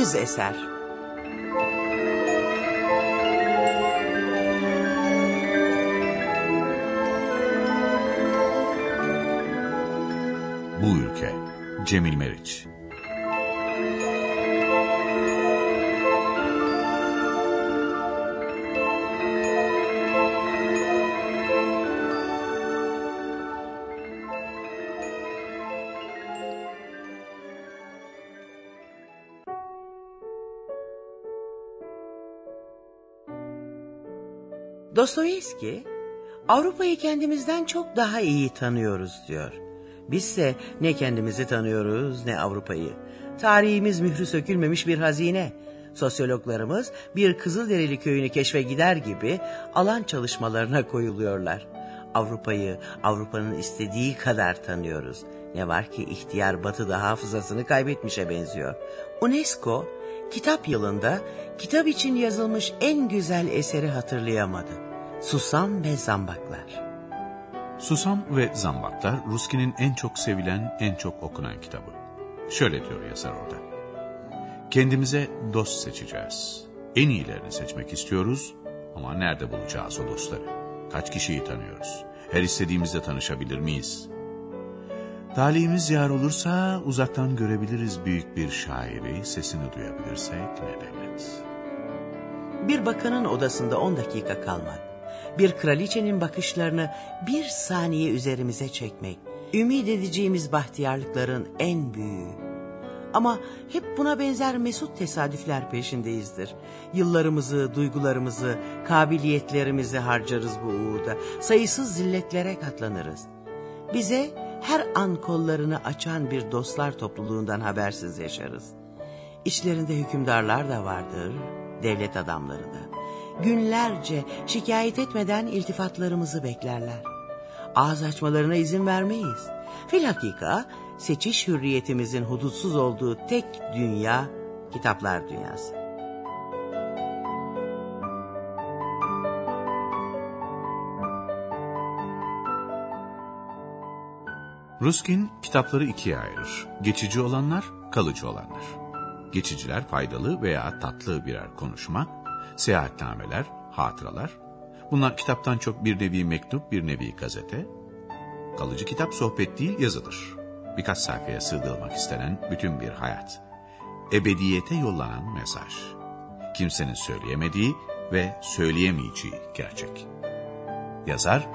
Yüz eser. Bu ülke Cemil Meriç Dostoyevski Avrupa'yı kendimizden çok daha iyi tanıyoruz diyor. Bizse ne kendimizi tanıyoruz ne Avrupa'yı. Tarihimiz mührü sökülmemiş bir hazine. Sosyologlarımız bir Kızılderili köyünü keşfe gider gibi alan çalışmalarına koyuluyorlar. Avrupa'yı Avrupa'nın istediği kadar tanıyoruz. Ne var ki ihtiyar batıda hafızasını kaybetmişe benziyor. UNESCO kitap yılında kitap için yazılmış en güzel eseri hatırlayamadı. Susam ve Zambaklar. Susam ve Zambaklar Ruskin'in en çok sevilen, en çok okunan kitabı. Şöyle diyor yazar orada. Kendimize dost seçeceğiz. En iyilerini seçmek istiyoruz ama nerede bulacağız o dostları? Kaç kişiyi tanıyoruz? Her istediğimizde tanışabilir miyiz? Talihimiz yar olursa uzaktan görebiliriz büyük bir şairi, sesini duyabilirsek ne demet. Bir bakanın odasında on dakika kalmak, bir kraliçenin bakışlarını bir saniye üzerimize çekmek, ümit edeceğimiz bahtiyarlıkların en büyüğü. Ama hep buna benzer mesut tesadüfler peşindeyizdir. Yıllarımızı, duygularımızı, kabiliyetlerimizi harcarız bu uğurda. Sayısız zilletlere katlanırız. Bize her an kollarını açan bir dostlar topluluğundan habersiz yaşarız. İçlerinde hükümdarlar da vardır, devlet adamları da. Günlerce şikayet etmeden iltifatlarımızı beklerler. Ağız açmalarına izin vermeyiz. Filhakika seçiş hürriyetimizin hudutsuz olduğu tek dünya kitaplar dünyası. Ruskin kitapları ikiye ayırır. Geçici olanlar, kalıcı olanlar. Geçiciler faydalı veya tatlı birer konuşma, seyahatnameler, hatıralar. Bunlar kitaptan çok bir nevi mektup, bir nevi gazete. Kalıcı kitap sohbet değil yazıdır. Birkaç sayfaya sığdırılmak istenen bütün bir hayat. Ebediyete yollanan mesaj. Kimsenin söyleyemediği ve söyleyemeyeceği gerçek. Yazar,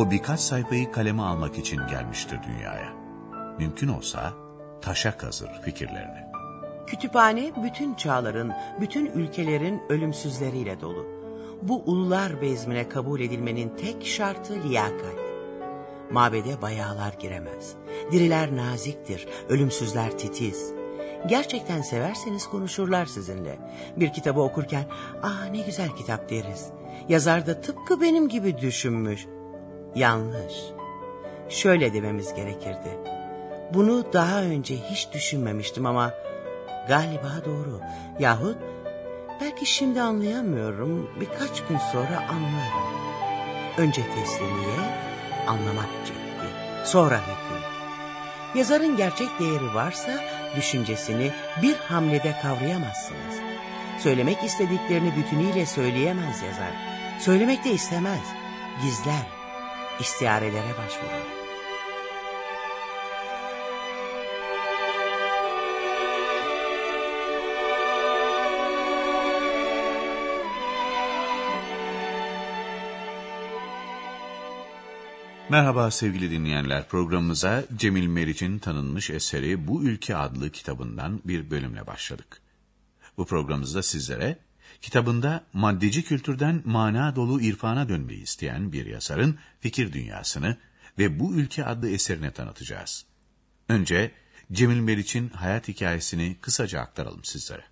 o birkaç sayfayı kaleme almak için gelmiştir dünyaya. Mümkün olsa taşa kazır fikirlerini. Kütüphane bütün çağların, bütün ülkelerin ölümsüzleriyle dolu. Bu ulular bezmine kabul edilmenin tek şartı liyakat. Mabede bayağılar giremez. Diriler naziktir, ölümsüzler titiz. Gerçekten severseniz konuşurlar sizinle. Bir kitabı okurken, ''Ah ne güzel kitap'' deriz. Yazar da tıpkı benim gibi düşünmüş. Yanlış. Şöyle dememiz gerekirdi. Bunu daha önce hiç düşünmemiştim ama galiba doğru. Yahut belki şimdi anlayamıyorum birkaç gün sonra anlarım. Önce teslimiye, anlamak ciddi, sonra hüküm. Yazarın gerçek değeri varsa düşüncesini bir hamlede kavrayamazsınız. Söylemek istediklerini bütünüyle söyleyemez yazar. Söylemek de istemez, gizler, istiarelere başvurur. Merhaba sevgili dinleyenler. Programımıza Cemil Meriç'in tanınmış eseri Bu Ülke adlı kitabından bir bölümle başladık. Bu programımızda sizlere kitabında maddeci kültürden mana dolu irfana dönmeyi isteyen bir yazarın fikir dünyasını ve Bu Ülke adlı eserine tanıtacağız. Önce Cemil Meriç'in hayat hikayesini kısaca aktaralım sizlere.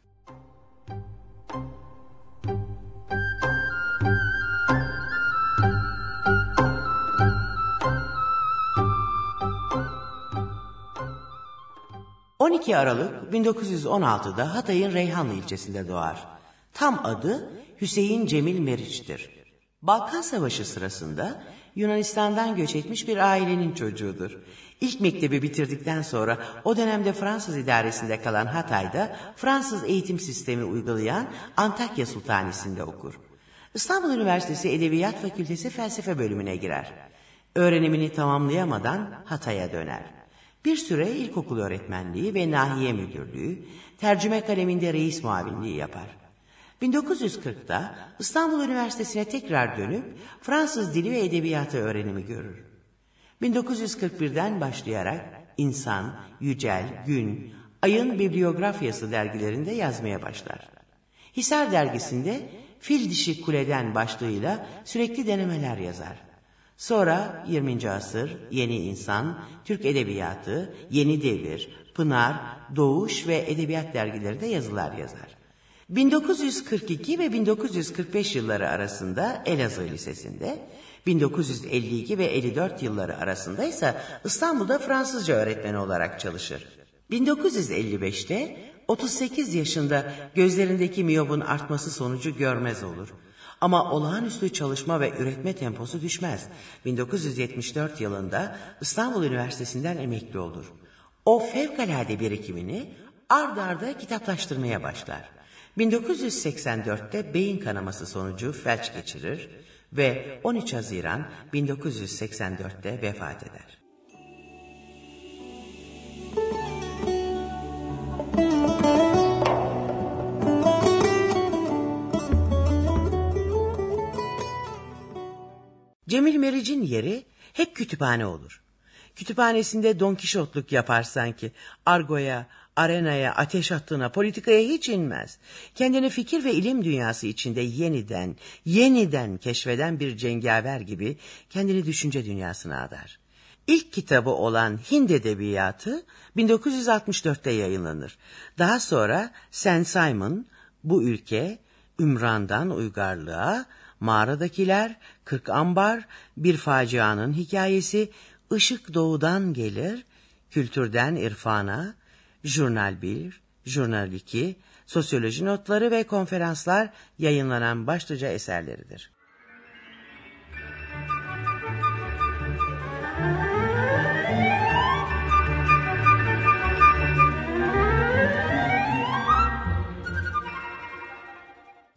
12 Aralık 1916'da Hatay'ın Reyhanlı ilçesinde doğar. Tam adı Hüseyin Cemil Meriç'tir. Balkan Savaşı sırasında Yunanistan'dan göç etmiş bir ailenin çocuğudur. İlk mektebi bitirdikten sonra o dönemde Fransız idaresinde kalan Hatay'da Fransız eğitim sistemi uygulayan Antakya Sultanisi'nde okur. İstanbul Üniversitesi Edebiyat Fakültesi Felsefe bölümüne girer. Öğrenimini tamamlayamadan Hatay'a döner. Bir süre ilkokul öğretmenliği ve nahiye müdürlüğü, tercüme kaleminde reis muavinliği yapar. 1940'da İstanbul Üniversitesi'ne tekrar dönüp Fransız dili ve edebiyatı öğrenimi görür. 1941'den başlayarak İnsan, Yücel, Gün, Ayın Bibliografyası dergilerinde yazmaya başlar. Hisar dergisinde Fil Dişi Kuleden başlığıyla sürekli denemeler yazar. Sonra 20. asır, Yeni İnsan, Türk Edebiyatı, Yeni Devir, Pınar, Doğuş ve Edebiyat dergilerinde yazılar yazar. 1942 ve 1945 yılları arasında Elazığ Lisesi'nde, 1952 ve 54 yılları arasında ise İstanbul'da Fransızca öğretmeni olarak çalışır. 1955'te 38 yaşında gözlerindeki miyobun artması sonucu görmez olur. Ama olağanüstü çalışma ve üretme temposu düşmez. 1974 yılında İstanbul Üniversitesi'nden emekli olur. O fevkalade birikimini ard arda kitaplaştırmaya başlar. 1984'te beyin kanaması sonucu felç geçirir ve 13 Haziran 1984'te vefat eder. Cemil Meriç'in yeri hep kütüphane olur. Kütüphanesinde Don Kişotluk yapar sanki. Argo'ya, arenaya, ateş attığına, politikaya hiç inmez. Kendini fikir ve ilim dünyası içinde yeniden, yeniden keşfeden bir cengaver gibi kendini düşünce dünyasına adar. İlk kitabı olan Hind Edebiyatı 1964'te yayınlanır. Daha sonra Sen Simon, Bu Ülke, Ümran'dan Uygarlığa, Mağaradakiler, Kırk Ambar, Bir Facianın Hikayesi, Işık Doğudan Gelir, Kültürden İrfana, Jurnal 1, Jurnal 2, Sosyoloji Notları ve Konferanslar yayınlanan başlıca eserleridir.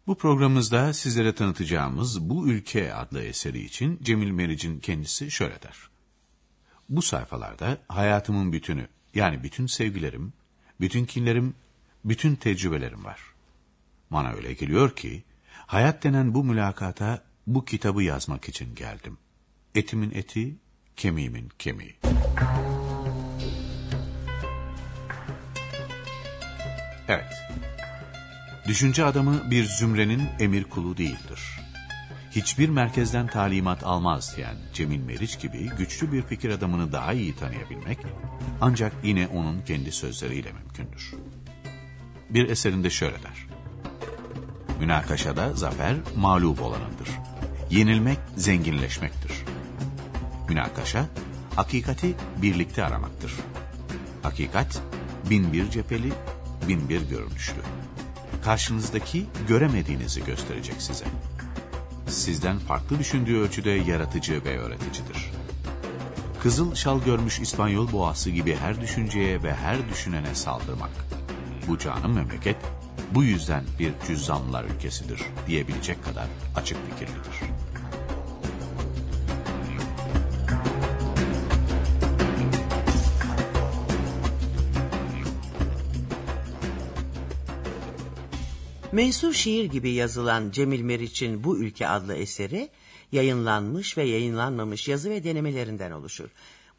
Bu programımızda sizlere tanıtacağımız Bu Ülke adlı eseri için Cemil Meriç'in kendisi şöyle der. Bu sayfalarda hayatımın bütünü, yani bütün sevgilerim, bütün kinlerim, bütün tecrübelerim var. Bana öyle geliyor ki, hayat denen bu mülakata bu kitabı yazmak için geldim. Etimin eti, kemiğimin kemiği. Evet. Düşünce adamı bir zümrenin emir kulu değildir hiçbir merkezden talimat almaz diyen Cemil Meriç gibi güçlü bir fikir adamını daha iyi tanıyabilmek ancak yine onun kendi sözleriyle mümkündür. Bir eserinde şöyle der. Münakaşada zafer mağlup olanındır. Yenilmek zenginleşmektir. Münakaşa, hakikati birlikte aramaktır. Hakikat, bin bir cepheli, bin bir görünüşlü. Karşınızdaki göremediğinizi gösterecek size sizden farklı düşündüğü ölçüde yaratıcı ve öğreticidir. Kızıl şal görmüş İspanyol boğası gibi her düşünceye ve her düşünene saldırmak. Bu canım memleket, bu yüzden bir cüzzamlar ülkesidir diyebilecek kadar açık fikirlidir. Mensur şiir gibi yazılan Cemil Meriç'in Bu Ülke adlı eseri yayınlanmış ve yayınlanmamış yazı ve denemelerinden oluşur.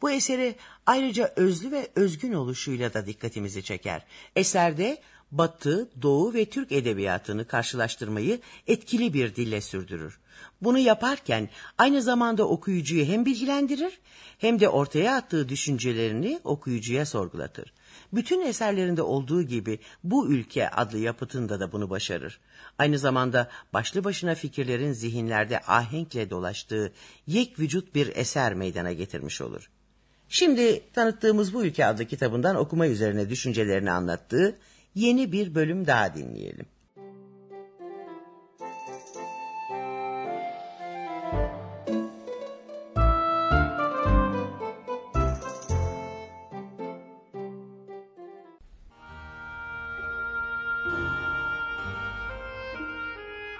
Bu eseri ayrıca özlü ve özgün oluşuyla da dikkatimizi çeker. Eserde Batı, Doğu ve Türk edebiyatını karşılaştırmayı etkili bir dille sürdürür. Bunu yaparken aynı zamanda okuyucuyu hem bilgilendirir hem de ortaya attığı düşüncelerini okuyucuya sorgulatır. Bütün eserlerinde olduğu gibi bu ülke adlı yapıtında da bunu başarır. Aynı zamanda başlı başına fikirlerin zihinlerde ahenkle dolaştığı yek vücut bir eser meydana getirmiş olur. Şimdi tanıttığımız bu ülke adlı kitabından okuma üzerine düşüncelerini anlattığı yeni bir bölüm daha dinleyelim.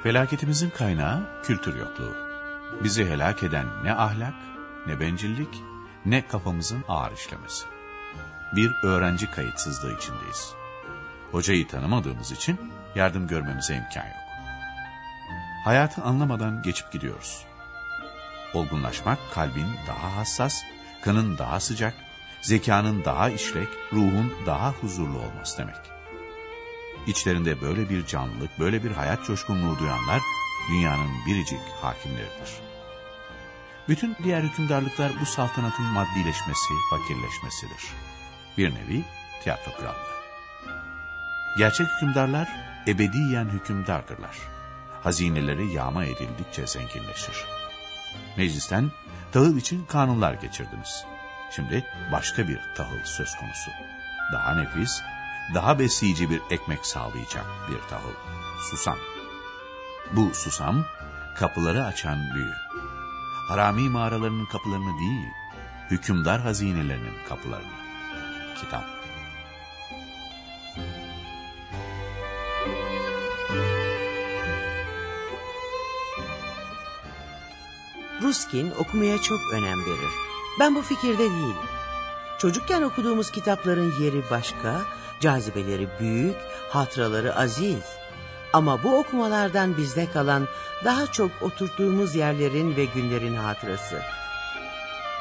Felaketimizin kaynağı kültür yokluğu. Bizi helak eden ne ahlak, ne bencillik, ne kafamızın ağır işlemesi. Bir öğrenci kayıtsızlığı içindeyiz. Hocayı tanımadığımız için yardım görmemize imkan yok. Hayatı anlamadan geçip gidiyoruz. Olgunlaşmak kalbin daha hassas, kanın daha sıcak, zekanın daha işlek, ruhun daha huzurlu olması demek. İçlerinde böyle bir canlılık, böyle bir hayat coşkunluğu duyanlar dünyanın biricik hakimleridir. Bütün diğer hükümdarlıklar bu saltanatın maddileşmesi, fakirleşmesidir. Bir nevi tiyatro krallığı. Gerçek hükümdarlar ebediyen hükümdardırlar. Hazineleri yağma edildikçe zenginleşir. Meclisten tahıl için kanunlar geçirdiniz. Şimdi başka bir tahıl söz konusu. Daha nefis, daha besleyici bir ekmek sağlayacak bir tahıl. Susam. Bu susam kapıları açan büyü. Harami mağaralarının kapılarını değil, hükümdar hazinelerinin kapılarını. Kitap. Ruskin okumaya çok önem verir. Ben bu fikirde değilim. Çocukken okuduğumuz kitapların yeri başka, cazibeleri büyük, hatıraları aziz. Ama bu okumalardan bizde kalan daha çok oturttuğumuz yerlerin ve günlerin hatırası.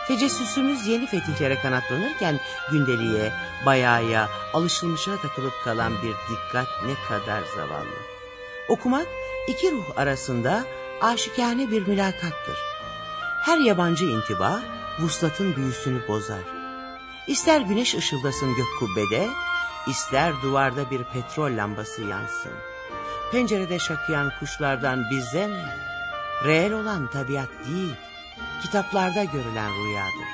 Tecessüsümüz yeni fetihlere kanatlanırken gündeliğe, bayağıya, alışılmışa takılıp kalan bir dikkat ne kadar zavallı. Okumak iki ruh arasında aşikane bir mülakattır. Her yabancı intiba vuslatın büyüsünü bozar. İster güneş ışıldasın gök kubbede, ister duvarda bir petrol lambası yansın. Pencerede şakıyan kuşlardan bize ne? Reel olan tabiat değil, kitaplarda görülen rüyadır.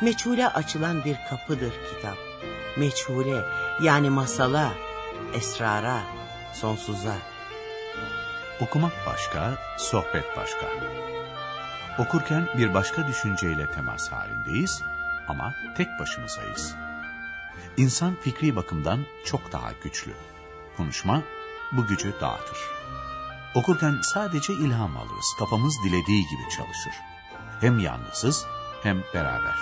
Meçhule açılan bir kapıdır kitap. Meçhule yani masala, esrara, sonsuza. Okumak başka, sohbet başka. Okurken bir başka düşünceyle temas halindeyiz ama tek başımızayız. İnsan fikri bakımdan çok daha güçlü. Konuşma bu gücü dağıtır. Okurken sadece ilham alırız. Kafamız dilediği gibi çalışır. Hem yalnızız hem beraber.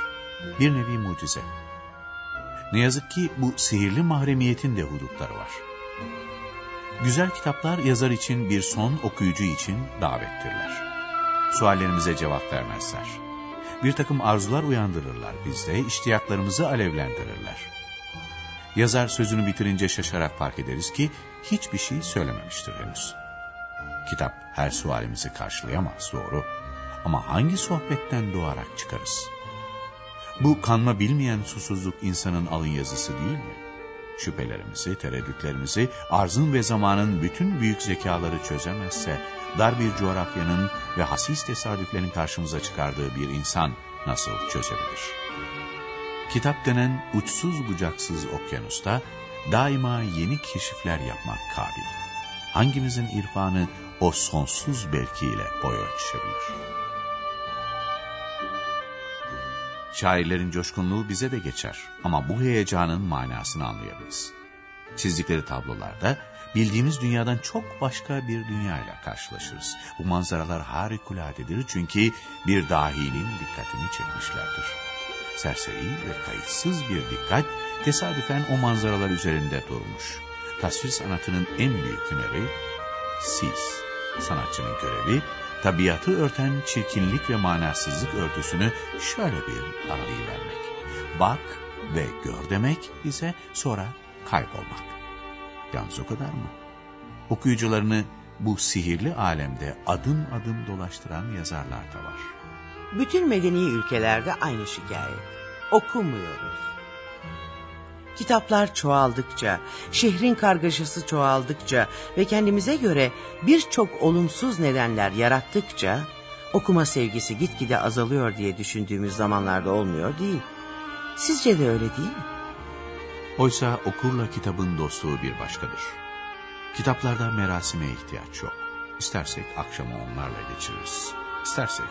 Bir nevi mucize. Ne yazık ki bu sihirli mahremiyetin de hudutları var. Güzel kitaplar yazar için bir son, okuyucu için davettirler. Suallerimize cevap vermezler. Bir takım arzular uyandırırlar bizde, iştiyaklarımızı alevlendirirler. Yazar sözünü bitirince şaşarak fark ederiz ki hiçbir şey söylememiştir henüz. Kitap her sualimizi karşılayamaz doğru ama hangi sohbetten doğarak çıkarız? Bu kanma bilmeyen susuzluk insanın alın yazısı değil mi? Şüphelerimizi, tereddütlerimizi, arzın ve zamanın bütün büyük zekaları çözemezse, dar bir coğrafyanın ve hasis tesadüflerin karşımıza çıkardığı bir insan nasıl çözebilir? Kitap denen uçsuz bucaksız okyanusta daima yeni keşifler yapmak kabil. Hangimizin irfanı o sonsuz belkiyle boy ölçüşebilir? Şairlerin coşkunluğu bize de geçer ama bu heyecanın manasını anlayamayız. Çizdikleri tablolarda bildiğimiz dünyadan çok başka bir dünyayla karşılaşırız. Bu manzaralar harikuladedir çünkü bir dahinin dikkatini çekmişlerdir. Serseri ve kayıtsız bir dikkat tesadüfen o manzaralar üzerinde durmuş. Tasvir sanatının en büyük hüneri siz. Sanatçının görevi tabiatı örten çirkinlik ve manasızlık örtüsünü şöyle bir arayıvermek. Bak ve gör demek ise sonra kaybolmak. Yalnız o kadar mı? Okuyucularını bu sihirli alemde adım adım dolaştıran yazarlar da var. Bütün medeni ülkelerde aynı şikayet. Okumuyoruz. Kitaplar çoğaldıkça, şehrin kargaşası çoğaldıkça ve kendimize göre birçok olumsuz nedenler yarattıkça okuma sevgisi gitgide azalıyor diye düşündüğümüz zamanlarda olmuyor değil. Sizce de öyle değil mi? Oysa okurla kitabın dostluğu bir başkadır. Kitaplarda merasime ihtiyaç yok. İstersek akşamı onlarla geçiririz. İstersek.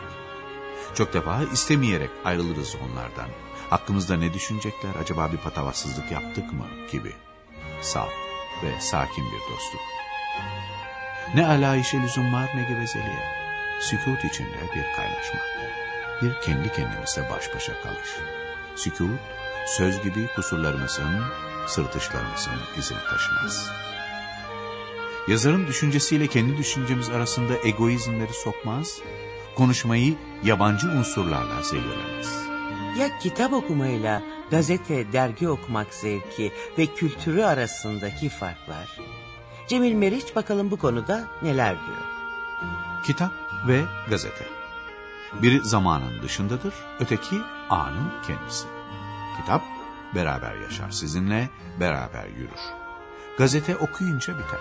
Çok defa istemeyerek ayrılırız onlardan. Hakkımızda ne düşünecekler, acaba bir patavatsızlık yaptık mı gibi. Saf ve sakin bir dostluk. Ne alayişe lüzum var ne gevezeliğe. Sükut içinde bir kaynaşma. Bir kendi kendimizle baş başa kalış. Sükut, söz gibi kusurlarımızın, sırtışlarımızın izini taşımaz. Yazarın düşüncesiyle kendi düşüncemiz arasında egoizmleri sokmaz, konuşmayı yabancı unsurlarla zehirlemez. Ya kitap okumayla gazete, dergi okumak zevki ve kültürü arasındaki farklar? Cemil Meriç bakalım bu konuda neler diyor? Kitap ve gazete. Biri zamanın dışındadır, öteki anın kendisi. Kitap beraber yaşar sizinle, beraber yürür. Gazete okuyunca biter.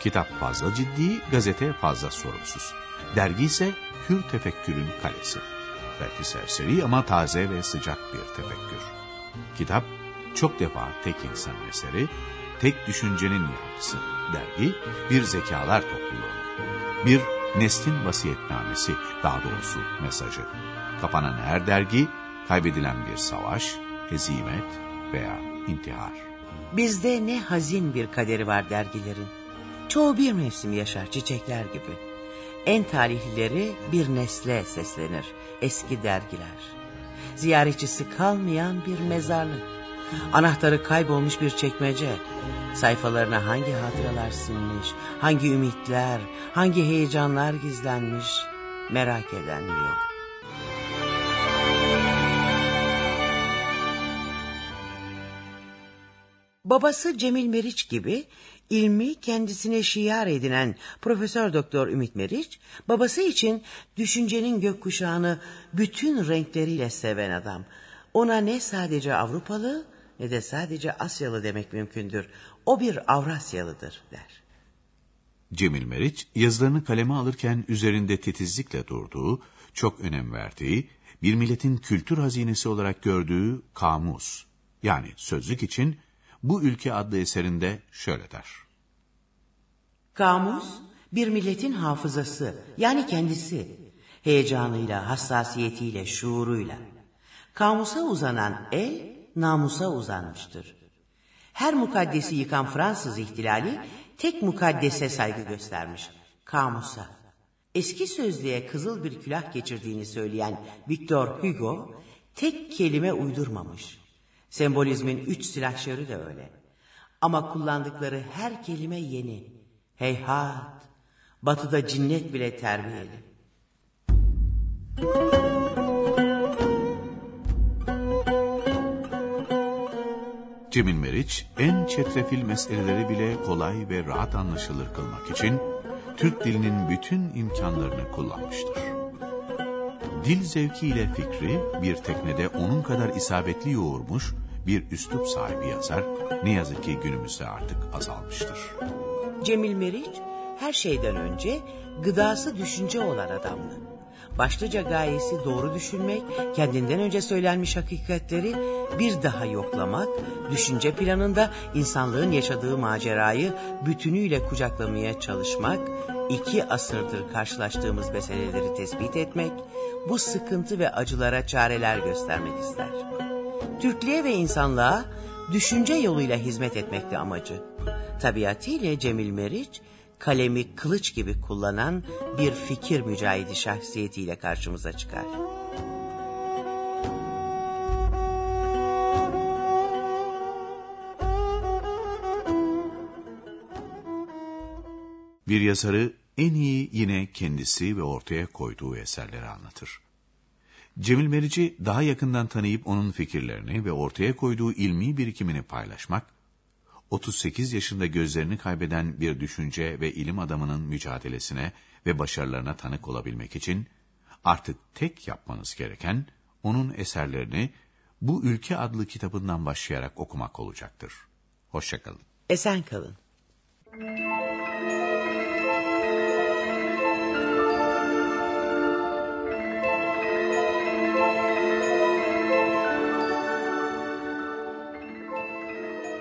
Kitap fazla ciddi, gazete fazla sorumsuz. Dergi ise hür tefekkürün kalesi. Belki serseri ama taze ve sıcak bir tefekkür. Kitap çok defa tek insanın eseri, tek düşüncenin yancısı. Dergi bir zekalar topluluğu. Bir neslin vasiyetnamesi, daha doğrusu mesajı. Kapanan her dergi, kaybedilen bir savaş, hezimet veya intihar. Bizde ne hazin bir kaderi var dergilerin. Çoğu bir mevsim yaşar çiçekler gibi. En talihlileri bir nesle seslenir. Eski dergiler. Ziyaretçisi kalmayan bir mezarlık. Anahtarı kaybolmuş bir çekmece. Sayfalarına hangi hatıralar sinmiş, hangi ümitler, hangi heyecanlar gizlenmiş merak eden yok. Babası Cemil Meriç gibi ilmi kendisine şiar edinen Profesör Doktor Ümit Meriç, babası için düşüncenin gökkuşağını bütün renkleriyle seven adam. Ona ne sadece Avrupalı ne de sadece Asyalı demek mümkündür. O bir Avrasyalıdır der. Cemil Meriç yazılarını kaleme alırken üzerinde titizlikle durduğu, çok önem verdiği, bir milletin kültür hazinesi olarak gördüğü kamus, yani sözlük için bu ülke adlı eserinde şöyle der. Kamus bir milletin hafızası yani kendisi. Heyecanıyla, hassasiyetiyle, şuuruyla. Kamusa uzanan el namusa uzanmıştır. Her mukaddesi yıkan Fransız ihtilali tek mukaddese saygı göstermiş. Kamusa. Eski sözlüğe kızıl bir külah geçirdiğini söyleyen Victor Hugo tek kelime uydurmamış. Sembolizmin üç silahşörü de öyle. Ama kullandıkları her kelime yeni. Heyhat, batıda cinnet bile terbiyeli. Cemil Meriç en çetrefil meseleleri bile kolay ve rahat anlaşılır kılmak için Türk dilinin bütün imkanlarını kullanmıştır. Dil zevkiyle fikri bir teknede onun kadar isabetli yoğurmuş bir üslup sahibi yazar ne yazık ki günümüzde artık azalmıştır. Cemil Meriç her şeyden önce gıdası düşünce olan adamdı. Başlıca gayesi doğru düşünmek, kendinden önce söylenmiş hakikatleri bir daha yoklamak, düşünce planında insanlığın yaşadığı macerayı bütünüyle kucaklamaya çalışmak, iki asırdır karşılaştığımız meseleleri tespit etmek, bu sıkıntı ve acılara çareler göstermek ister. Türklüğe ve insanlığa düşünce yoluyla hizmet etmekti amacı. Tabiatıyla Cemil Meriç, kalemi kılıç gibi kullanan bir fikir mücahidi şahsiyetiyle karşımıza çıkar. Bir yazarı en iyi yine kendisi ve ortaya koyduğu eserleri anlatır. Cemil Meriç'i daha yakından tanıyıp onun fikirlerini ve ortaya koyduğu ilmi birikimini paylaşmak, 38 yaşında gözlerini kaybeden bir düşünce ve ilim adamının mücadelesine ve başarılarına tanık olabilmek için artık tek yapmanız gereken onun eserlerini bu ülke adlı kitabından başlayarak okumak olacaktır. Hoşçakalın. Esen kalın.